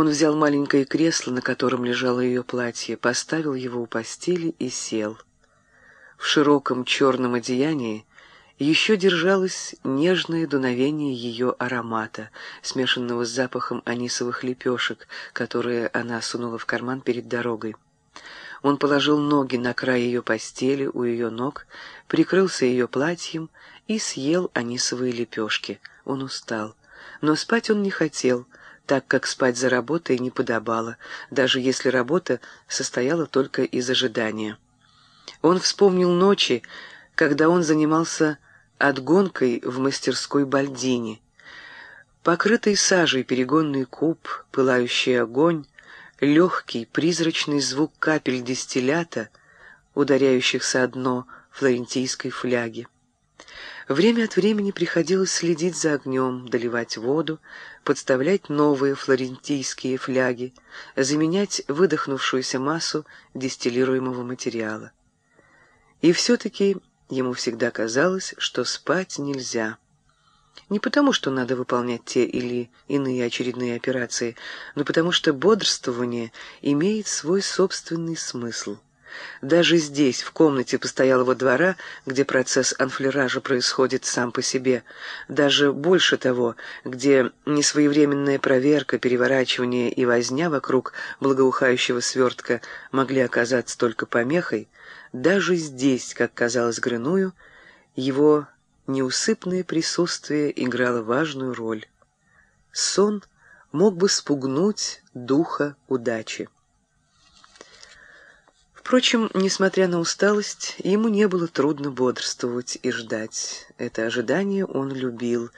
Он взял маленькое кресло, на котором лежало ее платье, поставил его у постели и сел. В широком черном одеянии еще держалось нежное дуновение ее аромата, смешанного с запахом анисовых лепешек, которые она сунула в карман перед дорогой. Он положил ноги на край ее постели у ее ног, прикрылся ее платьем и съел анисовые лепешки. Он устал. Но спать он не хотел, так как спать за работой не подобало, даже если работа состояла только из ожидания. Он вспомнил ночи, когда он занимался отгонкой в мастерской Бальдини. Покрытый сажей перегонный куб, пылающий огонь, легкий призрачный звук капель дистиллята, ударяющихся о дно флорентийской фляги. Время от времени приходилось следить за огнем, доливать воду, подставлять новые флорентийские фляги, заменять выдохнувшуюся массу дистиллируемого материала. И все-таки ему всегда казалось, что спать нельзя. Не потому, что надо выполнять те или иные очередные операции, но потому что бодрствование имеет свой собственный смысл — даже здесь, в комнате постоялого двора, где процесс анфлеража происходит сам по себе, даже больше того, где несвоевременная проверка, переворачивание и возня вокруг благоухающего свертка могли оказаться только помехой, даже здесь, как казалось Грыную, его неусыпное присутствие играло важную роль. Сон мог бы спугнуть духа удачи. Впрочем, несмотря на усталость, ему не было трудно бодрствовать и ждать. Это ожидание он любил.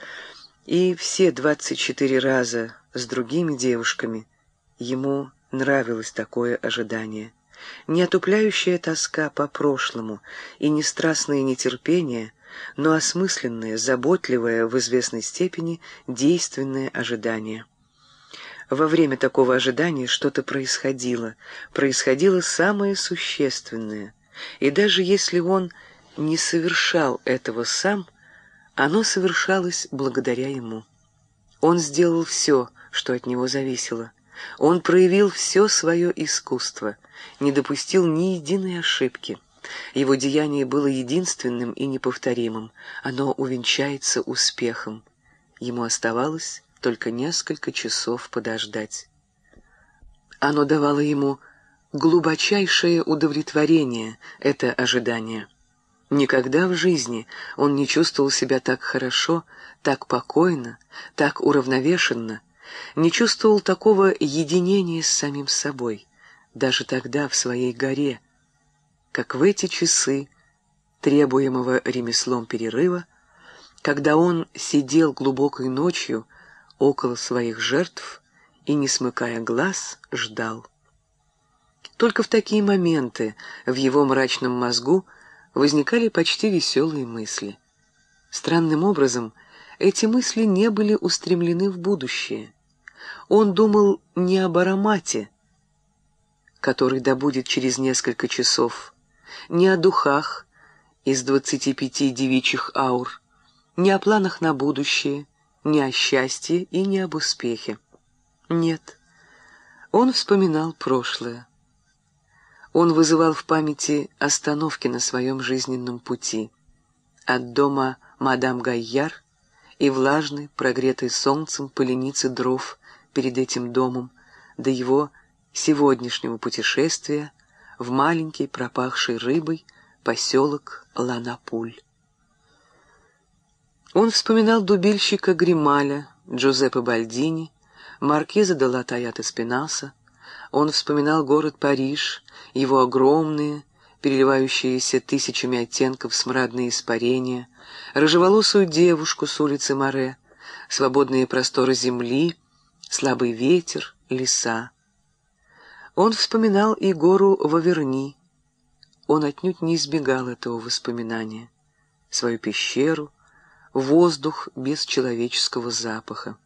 И все двадцать четыре раза с другими девушками ему нравилось такое ожидание. Не отупляющая тоска по прошлому и не страстное нетерпение, но осмысленное, заботливое в известной степени действенное ожидание. Во время такого ожидания что-то происходило, происходило самое существенное, и даже если он не совершал этого сам, оно совершалось благодаря ему. Он сделал все, что от него зависело. Он проявил все свое искусство, не допустил ни единой ошибки. Его деяние было единственным и неповторимым. Оно увенчается успехом. Ему оставалось только несколько часов подождать. Оно давало ему глубочайшее удовлетворение, это ожидание. Никогда в жизни он не чувствовал себя так хорошо, так покойно, так уравновешенно, не чувствовал такого единения с самим собой, даже тогда в своей горе, как в эти часы требуемого ремеслом перерыва, когда он сидел глубокой ночью, около своих жертв и, не смыкая глаз, ждал. Только в такие моменты в его мрачном мозгу возникали почти веселые мысли. Странным образом, эти мысли не были устремлены в будущее. Он думал не об аромате, который добудет через несколько часов, не о духах из двадцати пяти девичьих аур, не о планах на будущее, ни о счастье и ни об успехе. Нет, он вспоминал прошлое. Он вызывал в памяти остановки на своем жизненном пути. От дома мадам Гайяр и влажной, прогретой солнцем поленицы дров перед этим домом до его сегодняшнего путешествия в маленький пропахший рыбой поселок Ланапуль. Он вспоминал дубильщика Грималя, Джузеппе Бальдини, маркиза де Латаята Спинаса. Он вспоминал город Париж, его огромные, переливающиеся тысячами оттенков смрадные испарения, рыжеволосую девушку с улицы Море, свободные просторы земли, слабый ветер, леса. Он вспоминал и гору Ваверни. Он отнюдь не избегал этого воспоминания. Свою пещеру, воздух без человеческого запаха.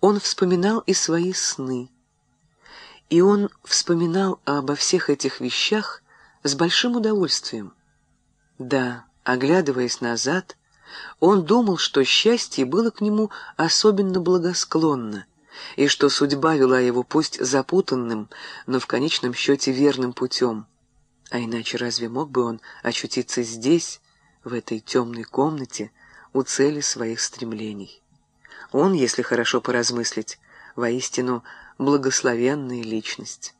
Он вспоминал и свои сны. И он вспоминал обо всех этих вещах с большим удовольствием. Да, оглядываясь назад, он думал, что счастье было к нему особенно благосклонно, и что судьба вела его пусть запутанным, но в конечном счете верным путем. А иначе разве мог бы он очутиться здесь, в этой темной комнате, у цели своих стремлений. Он, если хорошо поразмыслить, воистину благословенная личность.